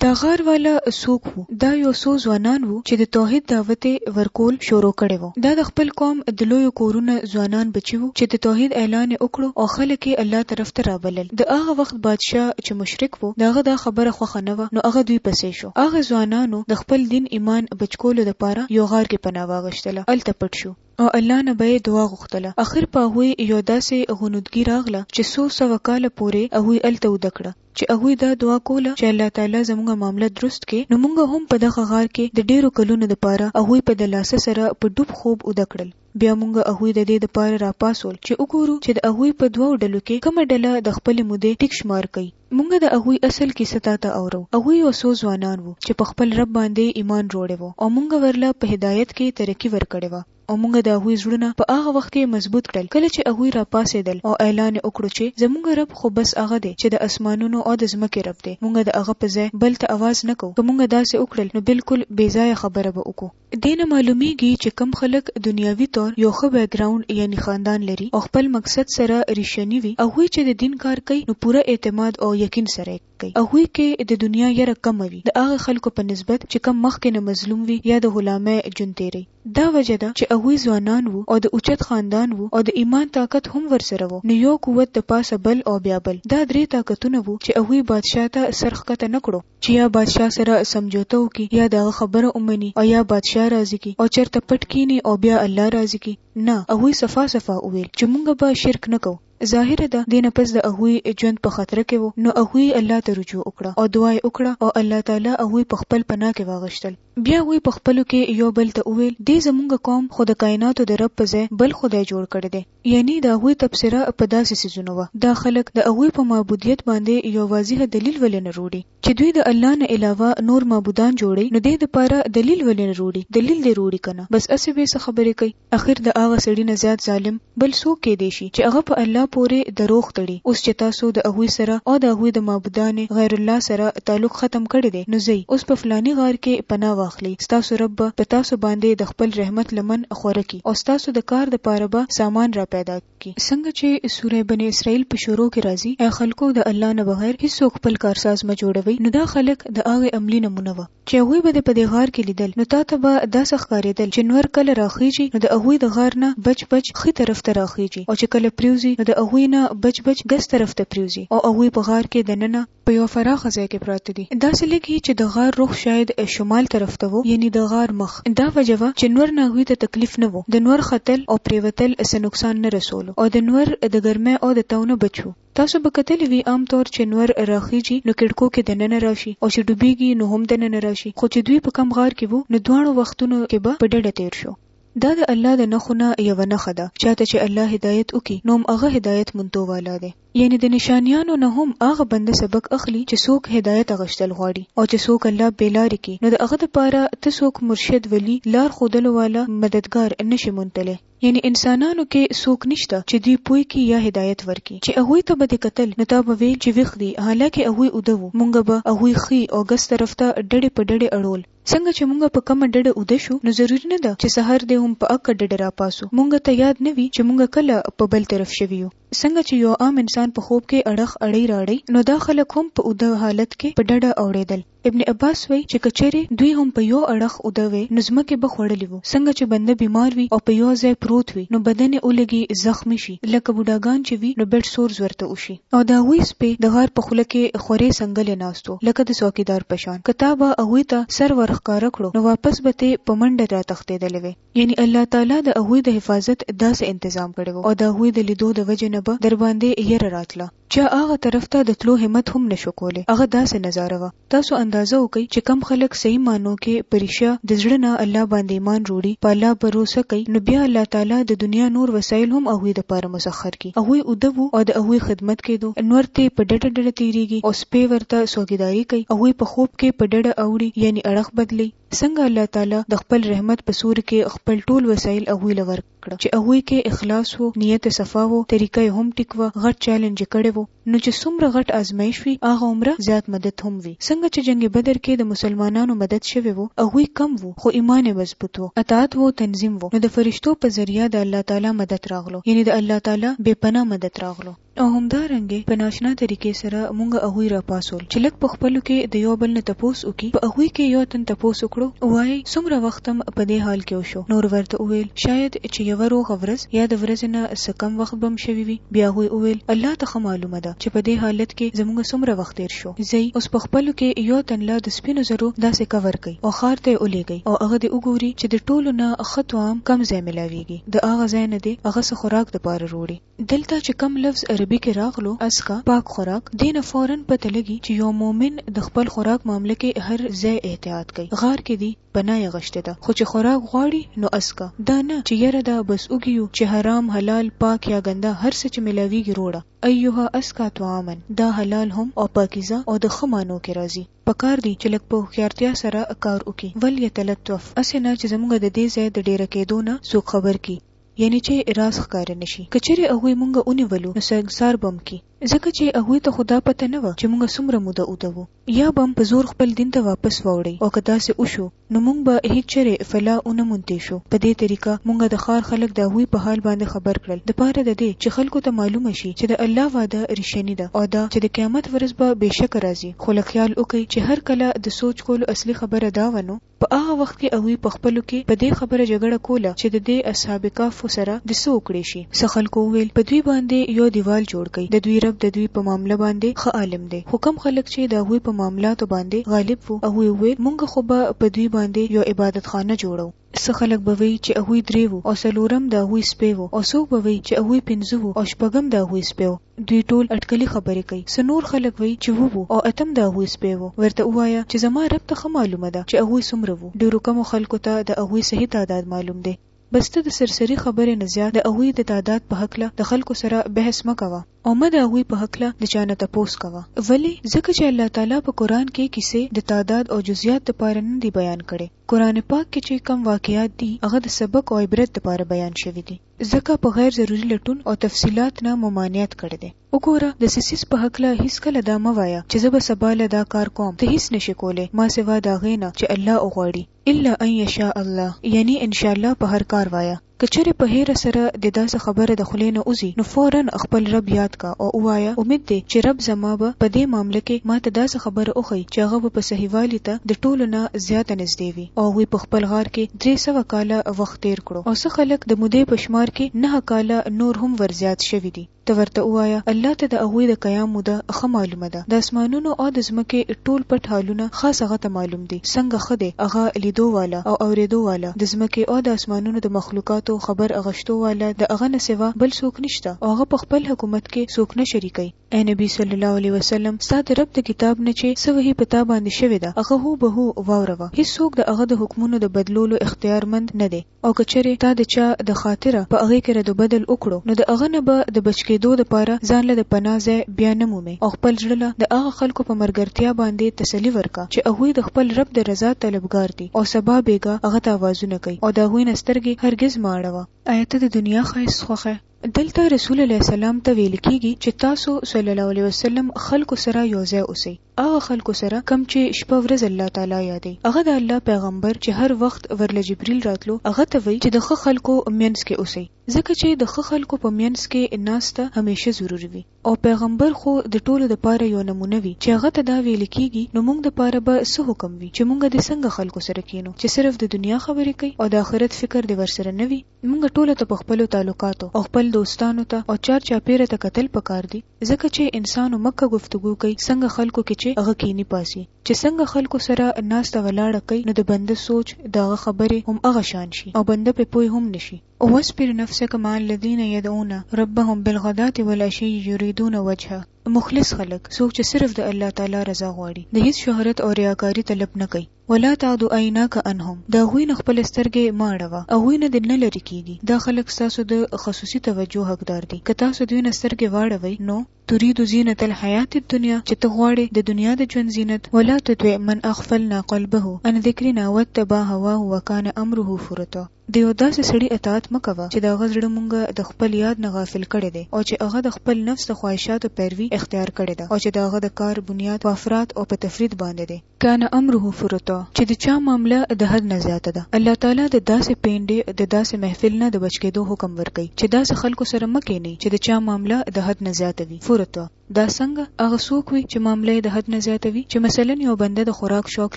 Speaker 1: دا غار والا څوک وو؟ دا یو څو ځوانان وو چې د توحید دعوت یې ورکول شروع کړی وو. دا د خپل قوم د لویو کورونه ځوانان بچي وو چې د توحید اعلان یې وکړو او خلک یې الله طرف ته رابلل. د هغه وخت بادشاه چې مشرک وو د هغه دا خبره خوښه نه وه نو هغه دوی پسې شو. هغه ځوانانو د خپل دین ایمان بچکولو لپاره یو غار کې پناه واغشتله هلته پټ شو. او الله نه به یې دعا غوښتله. اخر په هغوی یو داسې غنودګي راغله چې څو سوه کاله پورې هغوی هلته اوده کړه. چې هغوی دا دعا کوله چې الله تعالی زموږ معامله درست کې نو موږ هم په دغه غار کې د ډیرو کلونو لپاره هغوی په دلاسه سره په ډوب خوب اوده کړل بیا موږ هغوی د دې لپاره راپاسول چې وګورو چې د هغوی په دوو ډلو کې کومه ډله د خپل مودې ټیک شمار کوي موږ د هغوی اصل کې ستا ته اورو هغوی یو څو ځوانان وو چې په خپل رب باندې ایمان جوړې وو او موږ ورله په هدایت کې ترقی ورکړې وه او موږ د هغوی زړونه په هغه وخت کې مضبوط کړل کله چې هغوی راپاڅېدل او اعلان یې وکړو چې زموږ رب خو بس هغه دی چې د اسمانونو او د ځمکې رب دی، موږ د هغه په ځای بل ته اواز نه کوو، که موږ داسې وکړل نو بلکل بې ځایه خبره به وکړو. دې نه معلومېږي چې کوم خلک دنیاوي طور یو ښه بېکګراونډ یعنی خاندان لري او خپل مقصد سره ریښني وي، هغوی چې د دین کار کوي نو پوره اعتماد او یقین سره یې کوي، هغوی کې د دنیا یره کمه وي د هغه خلکو په نسبت چې کوم مخکې نه مظلوم وي یا د غلامۍ ژوند تېروي. دا وجه ده چې هغوی ځوانان وو او د اوچت خاندان وو او د ایمان طاقت هم ورسره وو، نو یو قوت د پاسه بل او بیا بل، دا درې طاقتونه وو چې هغوی بادشاه ته سر ښکته نه کړو، چې یا بادشاه سره سمجوته وکړي، یا د هغه خبره ومني او یا بادشاه راضي کړي او چرته پټ کیني او بیا الله راضي کړي، نه، هغوی صفا صفا وویل چې مونږ به شرک نه کوو. ظاهره ده دینه پس د هغوی ژوند په خطر کې وو نو هغوی الله ته رجوع وکړه او دعا یې وکړه او الله تعالی هغوی په خپل پناه کې واغشتل. بیا هغوی په خپلو کې یو بل ته وویل، دې زمونږ قوم خو د کایناتو د رب په ځای بل خدای جوړ کړی دی. یعنی د هغوی تبصره په داسې څیزونو وه. دا خلک د هغوی په معبودیت باندې یو واضح دلیل ولې نه روړي؟ چې دوی د الله نه علاوه نور معبودان جوړی نو دې دپاره دلیل ولې نه روړي دلیل دې روړي کنه بس هسې بې څه خبرې کوي اخر د هغه سړي نه زیات ظالم بل څوک کیدې شي چې هغه په الله پورې دروغ تړي اوس چې تاسو د هغوی سره او د هغوی د معبودان غیر الله سره تعلق ختم کړی دی نو ځئ اوس په فلاني غار کې پناه واخلئ ستاسو رب به په تاسو باندې د خپل رحمت لمن خوره کړي او ستاسو د کار دپاره به سامان راپیدا کی. څنګه چی سوره بنی اسرائیل په شروع کی راځی، ای خلکو د الله نه بغیر هیڅوک خپل کارساز مه جوړوی، نو دا خلک د هغی عملی نمونه وه چی هغوی به د په دی غار کی لیدل نو تاته به داسه ښکاریدل چی نور کله راخیژی نو د هغوی د غار نه بچ بچ ښی طرف ته راخیژی او چی کله پریوزی نو د هغوی نه بچ بچ ګس طرف ته پریوزی او هغوی په غار کی دننه په یوه فراخه ځای کې پراته دي داسې لږ یې چې د غار رخ شاید شمال طرف ته وو یعنی د غار مخ دا وجه وه چې نور نه هغوی ته تکلیف نه وو د نور ختل او پریوتل څه نقصان نه رسولو او د نور د ګرمۍ او د تاو نه بچ وو. تاسو به کتلي وي عام طور چې نور راخیژي نو کیړکو کې دننه راشي او چې ډوبیږي نو هم دننه راشي خو چې دوی په کوم غار کې وو نو دواړو وختونو کې به په ډډه تیر شو. دا د الله د نښو نه یوه نښه ده چاته چې الله هدایت وکړي نو هم هغه هدایت موندو والا دی. یعنی د نشانیانو نه هم هغه بنده سبق اخلي چې څوک هدایت غشتل غواړي او چې څوک الله بې لارې کړي نو د هغه لپاره ته څوک مرشد، ولي، لار ښودلو والا، مددګار، نه شې موندلی. یعنی انسانانو کې څوک نشته چې دوی پوه کړي یا هدایت ورکړي. چې هغوی ته به دې کتل نو تا به ویل چې ویښ دي حالانکه هغوی اوده وو. مونږ به هغوی ښي او ګس طرف ته ډډې په ډډې اړول. څنګه چې مونږ په کومه ډډه اوده شو نو ضروري نه ده چې سهار دې هم په هغه ډډه راپاڅو. مونږ ته یاد نه وي چې مونږ کله په بل طرف شوي یو. څنګه چې یو عام انسان په خوب کې اړخ اړی راړی نو دا خلک هم په اوده حالت کې په ډډه اوړیدل. ابن عباس وایي چې که چیرې دوی هم په یو اړخ اوده وی نو ځمکې به خوړلي وو. څنګه چې بنده بیمار وي او په یو ځای پروت وي نو بدن یې ولږي زخمي شي لکه بوډاګان چې وي نو بیډ سورز ورته وشي. او د هغوی سپی د غار په خوله کې خورې څنګلې ناست وو لکه د څوکیدار په شان که تا به هغوی ته سر ورښکاره کړو نو واپس به ترې په منډه راتښتیدلې وی. یعنی الله تعالی د هغوی د حفاظت داسې انتظام کړی وو او د هغوی د لیدو د وجې نه به درباندې یره راتله. چا هغه طرف ته د تلو همت هم نه شو کولی، هغه داسې نظاره وه. تاسو اندازه وکړئ چې کوم خلک صحیح معنو کې په ریښه د زړه نه الله باندې ایمان روړي، په الله برو سه کوي، نو بیا الله تعالی د دنیا نور وسایل هم هغوی د پاره مسخر کړي، هغوی اوده وو او د هغوی خدمت کیدو، نور ترې په ډډه ډډه تیریږي او سپی ورته څوکیداري کوي، هغوی په خوب کې په ډډه اوړي یعنی اړخ بدلوي. څنګه الله تعالی د خپل رحمت په سور کې خپل ټول وسایل هغوی له ورک کړه چې هغوی کې اخلاص وو نیت صفا وو طریقه یې هم ټیک وه غټ چیلنج کړی وو نو چې څومره غټ آزمایش وي هغه عمره زیات مدد هم وي څنګه چې جنگ بدر کې د مسلمانانو مدد شوی وو هغوی کم وو خو ایمان یې مضبوط وو اطاعت وو تنظیم وو نو د فرشتو په ذریعه د الله تعالی مدد راغلو یعنی د الله تعالی بې پناه مدد راغلو او همدا رنګه په ناشنا طریقې سره مونږ هغوی را پاسول چې لږ په خپلو کې د یو بل نه تپوس وکړي په هغوی کې یو تن تپوس وکړو ووایي څومره وخت هم په دې حال کې وشو نور ورته وویل شاید چې یوه روغه ورځ یا د ورځې نه څه کم وخت به هم شوي وي بیا هغوی وویل الله ته ښه معلومه ده چې په دې حالت کې زمونږ څومره وخت تیر شو ځئ اوس په خپلو کې یو تن له د سپینو زرو داسې که ورکړئ او ښار ته یې ولیږئ او هغه دې وګوري چې د ټولو نه ښه طعام کوم ځای ملاویږي د هغه ځای نه دې هغه څه خوراک دپاره روړي. دلته چې کوم لفظ عربي کې راغلو اسکا پاک خوراک دین فورا پته لګي چې یو مؤمن د خپل خوراک معاملې کې هر ځای احتیاط کوي غار کې دی پناه غشته ده خو چې خوراک غواړي نو اسکا دا نه چې یره دا بس وګیو چې حرام حلال پاک یا ګنده هر څه چې ملاویږي روړه ایها اسکا طعامن دا حلال هم او پاکیزه او د خمانو کې راځي پکار دي چې لک په خيارتیا سره کار وکي ول یتلطف اسنه چې زموږ د دې ځای د ډیره کېدو نه سو خبر کی یعنی چه راز ښکاره نه شي که چیرې هغوی مونږ ونیولو نو سنګسار به هم کړي ځکه چه هغوی ته خو دا پته نه وه چه مونږ څومره موده اوده وو یا به هم په زور خپل دین ته واپس واوړی او که داسې وشو نو مونږ به هیڅ چیرې فلاح ونه موندی شو په دې طریقه مونږ د ښار خلک د هغوی په حال باندې خبر کړل د پاره د دې چه خلکو ته معلومه شي چه د الله وعده ریښنی ده او دا چه د قیامت ورځ به بیشکه راځي خو لږ خیال وکړئ چه هر کله د سوچ کولو اصلی خبره دا وه نو په هغه وخت کې هغوی په خپلو کې په دې خبره جګړه کوله چې د دې، اصحاب کهف، سره د څه وکړی شي؟ څه خلکو وویل، په دوی باندې یو دیوال جوړ کړئ، د دوی رب د دوی په معامله باندې ښه عالم دی. خو کوم خلک چې د هغوی په معاملاتو باندې غالب وو، هغوی وویل، مونږ خو به په دوی باندې یو عبادت خانه جوړوو. څه خلک به وایي چې هغوی درې وو او څلورم د هغوی سپی وو او څوک به وایي چې هغوی پنځه وو او شپږم د هغوی سپی وو. دوی ټول اټکلي خبرې کوي څه نور خلک وایي چې وو وو او اتم د هغوی سپی وو ورته ووایه چې زما رب ته ښه معلومه ده چې هغوی څومره وو ډېرو کمو خلکو ته د هغوی صحیح تعداد معلوم دی بس ته د سرسري خبرې نه زیات د هغوی د تعداد په هکله د خلکو سره بحث مه کوه او مه د هغوی په هکله د چا نه تپوس کوه ولې ځکه چې الله تعالی په قرآن کې کیسې د تعداد او جزیات لپاره نه دي بیان کړي قرآن پاک کې چې کم واقعات دي هغه د سبق او عبرت لپاره بیان شوي دي ځکه په غیر ضروري لټون او تفصیلات نه ممانعت کړی دی. وګوره دسیسیس په هکله هیڅکله دا مه وایه چې زه به سبا له دا کار کوم ته هیڅ نشې کولی ما سوا د هغې نه چې الله وغواړي الا ان یشاء الله یعنی انشاءالله په هر کار وایه که چېرې په هېره سره دې دا څه خبره د خولې نه وځي نو فوراً خپل رب یاد کا او ووایه امید دی چې رب زما به په دې معامله کې ماته داسې خبره وښيي چې هغه به په صحیحوالي ته د ټولو نه زیاته نږدې وي. او هغوی په خپل غار کې درې سوه کاله وخت تېر کړو او څه خلک د مودې په شمار کې نهه کاله نور هم ور زیات شوي دي، ته ورته ووایه، الله ته د هغوی د قیام موده ښه معلومه ده، د اسمانونو او د ځمکې ټول پټ حالونه خاص هغه ته معلوم دي، څنګه ښه دی هغه لیدو واله او اورېدو واله، د ځمکې او د اسمانونو د مخلوقاتو خبر اخښتو واله د هغه نه سوا بل څوک نشته او هغه په خپل حکومت کې څوک نه شریکوي. اے نبی صلی الله علیه وسلم ستا د رب د کتاب نه چې څه وحی په تا باندې شوې ده هغه هو به هو واوروه هیڅوک د هغه د حکمونو د بدلولو اختیار مند نه دی او که چېرې تا د چا د خاطره په هغې کې رد بدل وکړو نو د هغه نه به د بچ کېدو دپاره ځان له د پناه ځای بیا نه مومې او خپل زړه له د هغه خلکو په مرګرتیا باندې تسلي ورکه چې هغوی د خپل رب د رضا طلبګار دي او سبا بېګا هغه ته اوازونه کوي او د هغوی نه سترګې هرګز مه اړوه ایا ته د دنیا ښایست خوښه دلته رسول علیه السلام ته ویل کیږي چې تاسو صلی الله علیه وسلم خلکو سره یو ځای اوسئ هغه خلکو سره کم چې شپه ورځ الله تعالی یادي هغه د الله پیغمبر چې هر وخت ورله جبريل راتلو هغه ته وی چې د خه خلکو مینس کې اوسئ ځکه چې د خه خلکو په مینس کې ناسته همیشه ضروری وي او پیغمبر خو د ټولو د پاره یو نمونه وي چې هغه ته دا ویل کیږي نو موږ د پاره به څه حکم وي چې موږ د څنګه خلکو سره کینو چې صرف د دنیا خبرې کوي او د آخرت فکر دی ورسره نه وي موږ ټول ته په خپل تعلقاتو او خپل دوستانو ته او چار چاپیره ته قتل پکار دي ځکه چې انسان مکه گفتگو کوي څنګه خلکو کې چې هغه کینی پاسي چې څنګه خلکو سره ناس ته ولاړه کوي نو د بنده سوچ داغه خبره هم هغه شان شي او بنده په پوي هم نشي او وسپر نفسك مع الذين يدعون ربهم بالغداة والعشي يريدون وجهه مخلص خلک څوک چې صرف د الله تعالی رضا غواړي د هیڅ شهرت او ریاکاری طلب نه کوي ولا تعد عیناک انهم دا غوی نه خپل سترګې ماړوه او غوی نه د نه لری کیږي دا خلک تاسو د خصوصي توجه حقدار دي که تاسو دوی نه سترګې واړوي نو تريد زینت الحیات الدنیا چې ته غواړې د دنیا د ژوند زینت ولا تطع من اغفلنا قلبه ان ذکرنا واتبع هواه وکانه امره فرطا د یو داسې سړي اطاعت مه کوه چې د هغه زړه مونږ د خپل یاد نه غافل کړی دی او چې هغه د خپل نفس د خواهشاتو پیروي اختیار کړې ده او چې د هغه د کار بنیاد په افراط او په تفریط باندې دی. کان امره فرطا، چې د چا معامله د حد نه زیاته ده، الله تعالی د داسې پینډې، د داسې محفل نه د بچ کیدو حکم ورکوي چې داسې خلکو سره مه کینئ چې د چا معامله د حد نه زیاته وي، فرطا. دا څنګه؟ هغه څوک وي چې معامله یې د حد نه زیاته وي، چې مثلاً یو بنده د خوراک شوق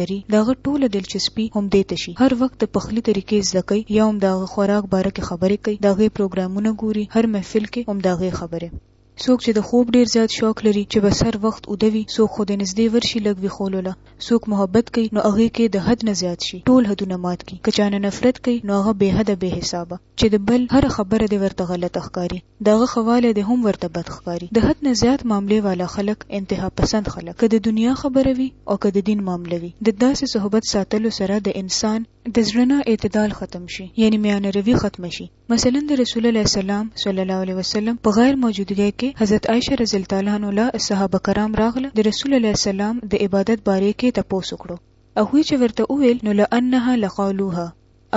Speaker 1: لري، د هغه ټوله دلچسپي همدې ته شي، هر وخت د پخلي طریقې زده کوي، یا هم د هغه خوراک باره کې خبرې کوي، د هغې پروګرامونه ګوري، هر محفل کې هم د هغې خبرې. څوک چې د خوب ډېر زیات شوق لري، چې بس هر وخت اوده وي، څوک خو د نزدې ورشي لږ ویښولو له، څوک محبت کوي، نو هغې کې د حد نه زیات شي، ټول حدونه مات کړي، که چا نه نفرت کوي، نو هغه بې حده بې حسابه. چې د بل هره خبره دې ورته غلطه ښکاري، د هغه ښه والی دې هم ورته بد ښکاري، د حد نه زیات معاملې والا خلک، انتها پسند خلک، که د دنیا خبره وي او که د دین معامله وي، د داسې صحبت ساتلو سره د انسان. د زړه نه اعتدال ختم شي، یعنې میانه روي ختمه شي، مثلاً د رسول علیه السلام، صلی الله علیه وسلم، په غیر موجودګۍ کې حضرت عائشه رضی الله تعالی عنها له صحابه کرام راغله، د رسول علیه السلام د عبادت باره کې یې تپوس وکړو، هغوی چې ورته وویل، نو لأنها لقالوها.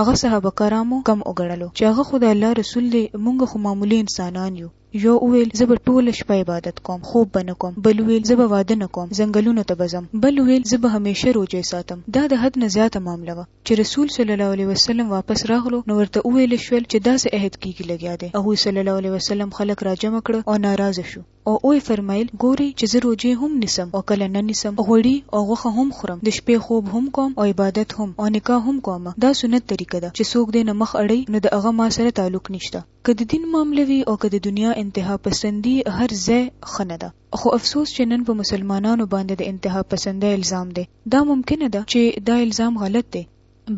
Speaker 1: هغه صحابه کرامو کم وګڼلو چې هغه خو د الله رسول دی مونږ خو معمولي انسانان یو یو وویل زه به ټوله شپه عبادت کوم خوب به نه کوم بل وویل زه به واده نه کوم ځنګلونو ته به ځم بل وویل زه به همیشه روژه ساتم دا د حد نه زیاته معامله وه چې رسول صلی الله علیه وسلم واپس راغلو نو ورته وویل شول چې دا څه عهد کیږي لګیا دی هغوی صلی الله علیه وسلم خلک راجمع کړه او ناراضه شو او وې فرمایل ګوري چې زه روژې هم نیسم او کله نه نیسم او غوړي او غوښه هم خورم د شپې خوب هم کوم او عبادت هم او نکاح هم کوم دا سنت طریقه ده چې څوک دې نه مخ اړوي نو د هغه ما سره تعلق نشته که د دین معامله وي او که د دنیا انتها پسندي هر ځای ښه نه ده خو افسوس چې نن په مسلمانانو باندې د انتها پسندۍ الزام دی دا ممکنه ده چې دا الزام غلط دی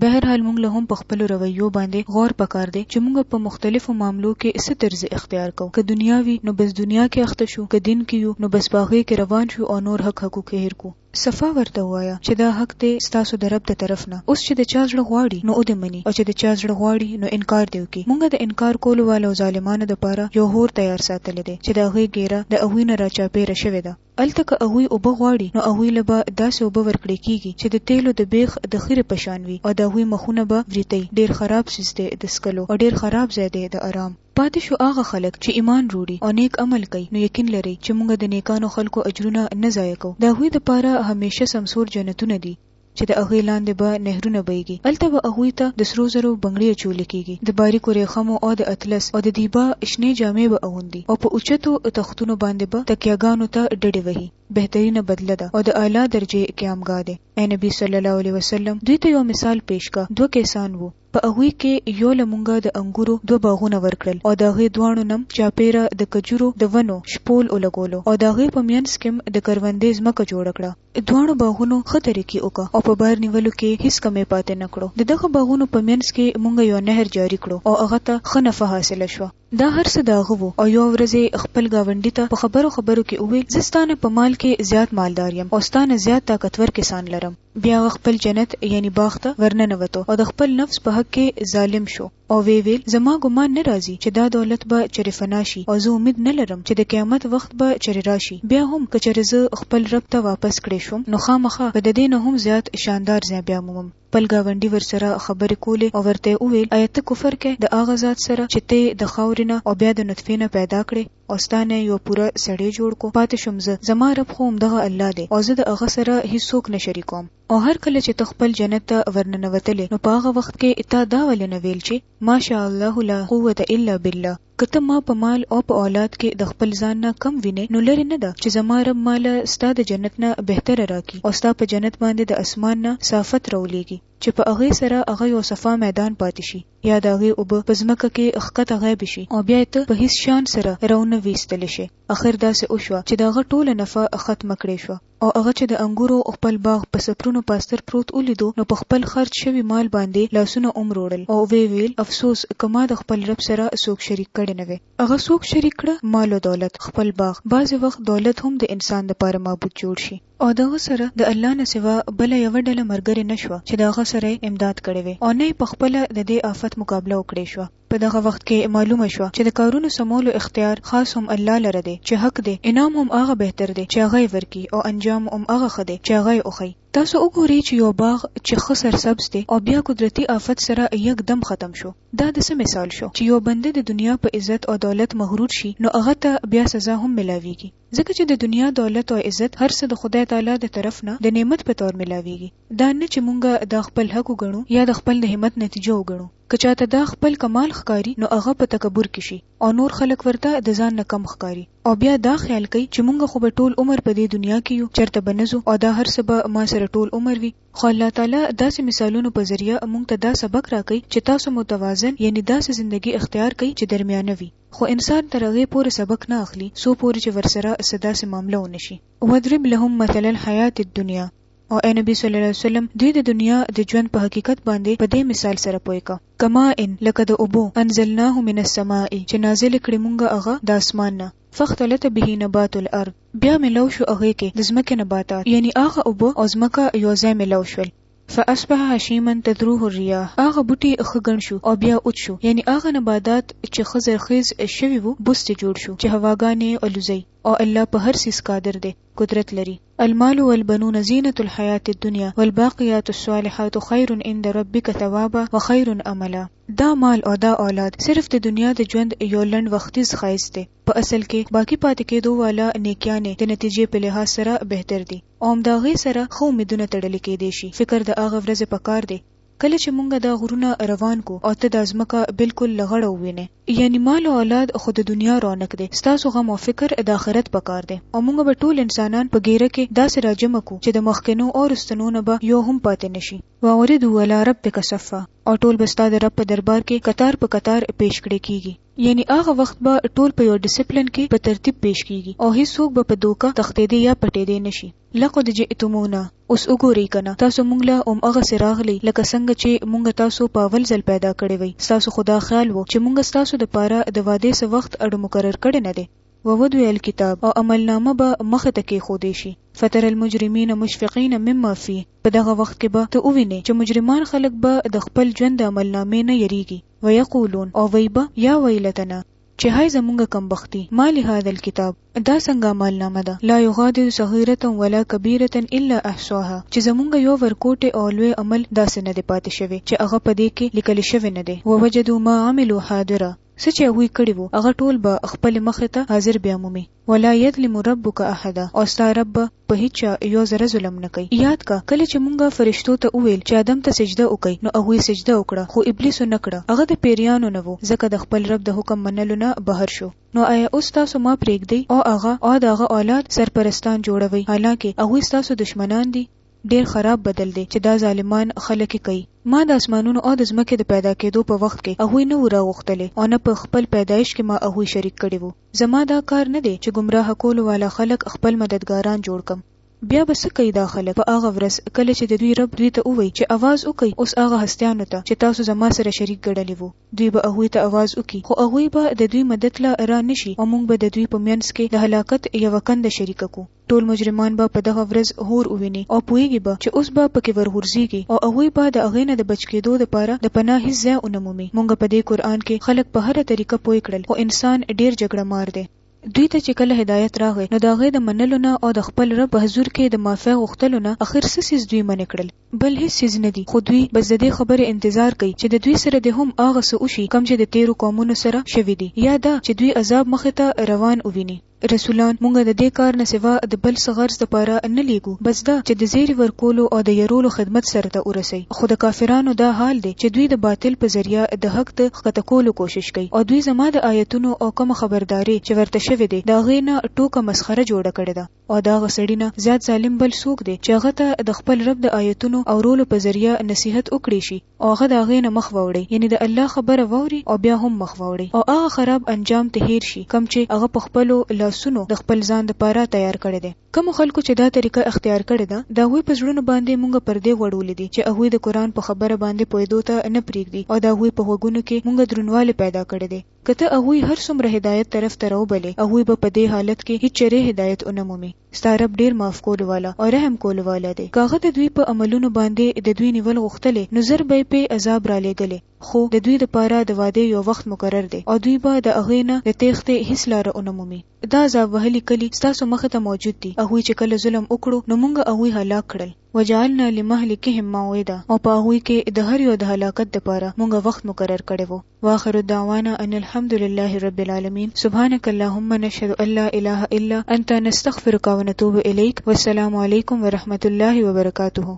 Speaker 1: بهرحال موږ له هم په خپلو رويو باندې غور پکار دی چې موږ په مختلفو معاملو کې څه طرز اختيار کوو که دنيا وي نو بس دنيا کې اخته شو که دين کې يو نو بس په هغې کې روان شو او نور حق حقوق هېر کړو. صفا ورته ووايه چې دا حق دی ستاسو د رب د طرف نه اوس چې د چا زړه غواړي نو ودې مني او چې د چا زړه غواړي نو انکار دې وکړي موږ د انکار کولو والو او ظالمانو دپاره يو هور تيار ساتلی دی چې د هغې ږيره د هغوی نه راچاپېره شوې ده. هلته که هغوی اوبه غواړي نو هغوی له به داسې اوبه ورکړې کیږي چې د تیلو د بیخ د خیرې په شان وي او د هغوی مخونه به وریتۍ، ډیر خراب څیز دی د څکلو او ډیر خراب ځای دی د ارام. پاتې شو هغه خلک چې ایمان روړي او نیک عمل کوي نو یقین لرئ چې مونږ د نیکانو خلکو اجرونه نه ضایع کوو د هغوی د پاره همیشه سمسور جنتونه دي. چې د هغې لاندې به نهرونه بهېږي، هلته به هغوی ته د سرو زرو بنګړي اچولي کېږي، د باریکو ورېښمو او د اطلس او د دیبا شنې جامې به اغوندي او په اوچتو تختونو باندې به تکیه ګانو ته ډډې وهي، بهترینه بدله ده او د اعلی درجې قیامګاه دی. اې نبي صلی الله علیه وسلم! دوی ته یو مثال پېش کړه، دوه کسان وو، په هغوی کې يو له مونږه د انګورو دوه باغونه ورکړل او د هغې دواړو نه هم چاپېره د کجورو د ونو شپول ولګولو او د هغې په مينځ کې هم د کروندې ځمکه جوړه کړه. دواړو باغونو ښه ترقي وکړه او په بار نيولو کې هيڅ کمی پاتې نه کړو. د دغه باغونو په مينځ کې مونږه يو نهر جاري کړو او هغه ته ښه نفع حاصله شوه. دا هر څه د هغه وو او يوه ورځ يې خپل ګاونډي ته په خبرو خبرو کې وويل، زه ستا نه په مال کې زيات مالدار يم او ستا نه زيات طاقتور کسان لرم. بيا هغه خپل جنت يعني باغ ته ورننوتو او د خپل نفس په حق کې ظالم شو او ويې ويل، زما ګومان نه راځي چې دا دولت به چېرې فنا شي او زه اميد نه لرم چې د قيامت وخت به چېرې راشي، بيا هم که چېرې زه خپل رب ته واپس کړې شوم نو خامخا به ددې نه هم زيات شاندار ځای بيا مومم. خپل ګاونډي ورسره خبرې کولې او ورته یې وویل، ایا ته کفر کوې د هغه ذات سره چې ته یې د خاورې نه او بیا د نطفې نه پیدا کړې او ستا نه یې یو پوره سړی جوړ کړو؟ پاتې شوم زه، زما رب خو همدغه الله دی او زه د هغه سره هیڅوک نه شریکوم. او هر کله چې ته خپل جنت ته ورننوتلې نو په هغه وخت کې تا دا ولې نه ویل چې، ماشاء الله لا قوة الا بالله. که ته ما په مال او په اولاد کې د خپل ځان نه کم وینې، نو لرې نه ده چې زما رب ما له ستا د جنت نه بهتره راکړي او ستا په جنت باندې د اسمان نه صافت راولېږي چې په هغې سره هغه یو صفا میدان پاتې شي یا د هغې اوبه په ځمکه کې ښکته غیب شي او بیا یې ته په هیڅ شان سره راونه ویستل شې. اخر داسې وشوه چې د هغه ټوله نفع ختمه کړې شوه. او هغه چې د انګورو او خپل باغ په سپرونو پاستر پروت ولیدو نو په خپل خرڅ شوي مال باندې لاسونه ومروړل او ویې ویل، افسوس که ما د خپل رب سره څوک شریک کړی نه وی. هغه څوک شریک کړه، مال او دولت، خپل باغ، بعضې وخت دولت هم د انسان دپاره معبود جوړ شي. او د هغه سره د الله نه سوا بله یوه ډله ملګرې نه شوه چې د هغه سره یې امداد کړی وی او نه یې په خپله د دې آفت مقابله وکړی شوه. په دغه وخت کې معلومه شوه چې د کارونو سمولو اختیار خاص هم الله لره دی چې حق دی، انعام هم هغه بهتر دی چې هغه یې ورکړي او انجام هم هغه ښه دی چې هغه یې وښيي. تاسو وګورئ چې یو باغ چې ښه سرسبز دی او بیا قدرتي آفت سره یک دم ختم شو، دا د څه مثال شو؟ چې یو بنده د دنیا په عزت او دولت مغرور شي نو هغه ته بیا سزا هم ملاویږي، ځکه چې د دنیا دولت او عزت هر څه د خدای تعالی د طرف نه د نعمت په طور ملاویږي، دا نه چې مونږ دا خپل حق وګڼو یا د خپل د همت نتیجه وګڼو. که چاته دا خپل کمال ښکاري نو هغه په تکبر کې شي او نور خلک ورته د ځان نه کم ښکاري او بیا دا خیال کوي چې مونږ خو به ټول عمر په دې دنیا کې یو چرته به نه ځو او دا هر څه به ما سره ټول عمر وي خو الله تعالی داسې مثالونو په ذریعه مونږ ته دا سبق راکوي چې تاسو متوازن یعنی داسې زندګي اختیار کړئ چې درمیانه وي خو انسان تر هغې پورې سبق نه اخلي څو پورې چې ورسره څه داسې معامله ونه شي. واضرب لهم مثل الحیات الدنیا او اے نبی صلی الله علیه وسلم دوی د دنیا د ژوند په حقیقت باندې په دې مثال سره پوی کا کما ان لکه د اوبو انزلناه من السماء چې نازل کړي مونږه هغه د اسمان نه فختلط به نبات الارض بیا ملو شو هغه کې د ځمکې نباتات یعنی هغه اوبو او ځمکه یو ځای ملو شول فاصبح هشیما تدروه الرياح هغه بوټي خګن شو او بیا اوچ شو یعنی هغه نباتات چې خزر خیز شوی وو بوست جوړ شو چې هواګانې الوزي او الله په هر سیس قادر دی قدرت لري المال والبنون زینة الحیاة الدنیا والباقیات الصالحات خیر عند ربک ثوابا وخیر املا دا مال او دا اولاد صرف د دنیا د ژوند یو لنډ وختیز ښایست دی، په اصل کې باقي پاتې کېدو والا نېکیانې د نتیجې په لحاظ سره بهتر دي او همدهغې سره ښه امیدونه تړلي کېدای شي، فکر د هغې ورځې په کار دی کله چې مونږ دا غرونه روان کو او ته دا ځمکه بالکل له غړه ووینې یعنی مال او اولاد خو د دنیا رونق دی ستاسو غم او فکر د اخرت په کار دی او مونږ به ټول انسانان په ګیره کې داسې راجمع کو چې د مخکنو او رستنو نه به یو هم پاتې نه شي. وعرضو علی ربک صفا او ټول به ستا د رب په دربار کې قطار په قطار پیش کړې کیږي. یعنی هغه وخت به ټول په یوه ډسپلین کی په ترتیب پیش کیږی او هیڅوک به په دوکه تښتیدی یا پټیدی نشی لقد جئتمونا اوس وګورئ کنه تاسو مونږ له هماغسې راغلئ لکه څنګه چې مونږ تاسو په اول ځل پیدا کړی وئ ستاسو خو دا خیال وو چې مونږ ستاسو دپاره د وعدې څه وخت اډومقرر کړی نه دی وود ویل کتاب او عمل نامه به مخ ته کیښودې شي فتر المجرمین مشفقین مما فیه په دغه وخت کې به ته ووینې چې مجرمان خلک به د خپل ژوند د عمل نامې نه یریږي ویقولون او وی به یا ویلتنا چې های زمونږ کم بختی ما لهذا الكتاب دا څنګه عمل نامه ده لا یغادر صغیرتا ولا کبیرتا الا احصاها چې زمونږ یو ورکوټه او لوی عمل داسې نه دی پاتې شوی چې هغه په دې کې لیکل شوی نه دی ووجدوا ما عملوا حاضرا څه چې هغوی کړي وو هغه ټول به خپلې مخې ته حاضر بیا مومي. ولا یظلم ربک احدا او ستا رب به په هیچا یو ذره ظلم نه کوي. یاد که کله چې مونږ فرشتو ته وویل چې آدم ته سجده وکړئ نو هغوی سجده وکړه خو ابلیسو نه کړه هغه د پیریانو نه وو ځکه د خپل رب د حکم منلو نه بهر شو. نو ایا اوس تاسو ما پریږدئ او هغه او د هغه اولاد سرپرستان جوړوئ حالانکه هغوی ستاسو دښمنان دي؟ ډېر خراب بدل دی چې دا ظالمان خلک یې کوي. ما د اسمانونو او د ځمکې د پیدا کېدو په وخت کې هغوی نه وو را غوښتلي او نه په خپل پیدایش کې ما هغوی شریک کړي وو. زما دا کار نه دی چې ګمراه کولو والا خلک خپل مددګاران جوړ کړم. بیا به څه کوي دا خلک په هغه ورځ کله چې د دوی رب دوی ته ووایي چې اواز وکړئ اوس هغه هستیانو ته چې تاسو زما سره شریک ګڼلي وو. دوی به هغوی ته اواز وکړي، خو هغوی به د دوی مدد له را نه شي او موږ به د دوی په منځ کې د هلاکت یوه کنده شریکه کړو. ټول مجرمان به په دغه ورځ اور وویني او پوهېږي به چې اوس به پکې ورغورځېږي او هغوی به د هغې نه د بچ کېدو لپاره د پناه هېڅ ځای ونه مومي. موږ په دې قرآن کې خلک په هره طریقه پوه کړل، خو انسان ډېر جګړه مار دی. دوی ته چې کله هدایت راغی نو د هغه د منلو نه او د خپل رب په حضور کې د معافی غوښتلو نه اخر څه څیز دوی منع کړل؟ بل هیڅ څیز نه دي خو دوی بس د دې خبرې انتظار کوي چې د دوی سره دې هم هغه څه وشي کوم چې د تیرو قومونو سره شوي دي یا دا چې دوی عذاب مخې ته روان وویني. رسولان موږ د دې کار نه سوا د بل څه غرض لپاره نه لیږو بس دا چې د زیري ورکولو او د یرولو خدمت سرته ورسوي خو د کافرانو دا حال دی چې دوی د باطل په ذریعه د حق د ښکته کولو کوشش کوي او دوی زما د آیتونو او کومه خبرداری چې ورته شوی دی د هغې نه ټوکه مسخره جوړه کړې ده او د هغه سړي نه زیات ظالم بل څوک دی چې هغه ته د خپل رب د آیتونو اورولو په ذریعه نصیحت وکړی شي او هغه د هغې نه مخ واوړی یعنی د الله خبره واوري او بیا هم مخ واوړی او هغه خراب انجام ته هیر شي کوم چې هغه په خپلو لاسونو د خپل ځان د پاره تیار کړی دی. کومو خلکو چې دا طریقه اختیار کړې ده د هغوی په زړونو باندې مونږ پردې غوړولې دي چې هغوی د قرآن په خبره باندې پوهېدو ته نه پرېږدي او د هغوی په غوږونو کې مونږ درونوالی پیدا کړی دی. که ته هغوی هر څومره هدایت طرف ته راوبلې هغوی به په دې حالت کې هیڅ چرې هدایت ونه مومي. ستا رب ډېر معاف کولو والا او رحم کولو والا دی. که هغه د دوی په عملونو باندې د دوی نیول غوښتلی نو زر به یې پې عذاب رالېږلی. خو د دوی لپاره د وادې یو وخت مقرر دی او دوی به د هغې نه د تېښتې هیڅ لاره ونه مومي. دا عذاب وهلي کلي ستاسو مخ ته موجود دي، هغوی چې کله ظلم وکړو نو مونږ هغوی هلاک کړل. وجعلنا لمهلکهم موعدا او په هغوی کې د هر یو د هلاکت لپاره مونږ وخت مقرر کړی وو. واخر دعوانا ان الحمدلله رب العالمین سبحانک اللهم نشهد ان لا اله الا انت نستغفرک ونتوب الیک والسلام علیکم ورحمة الله وبرکاته.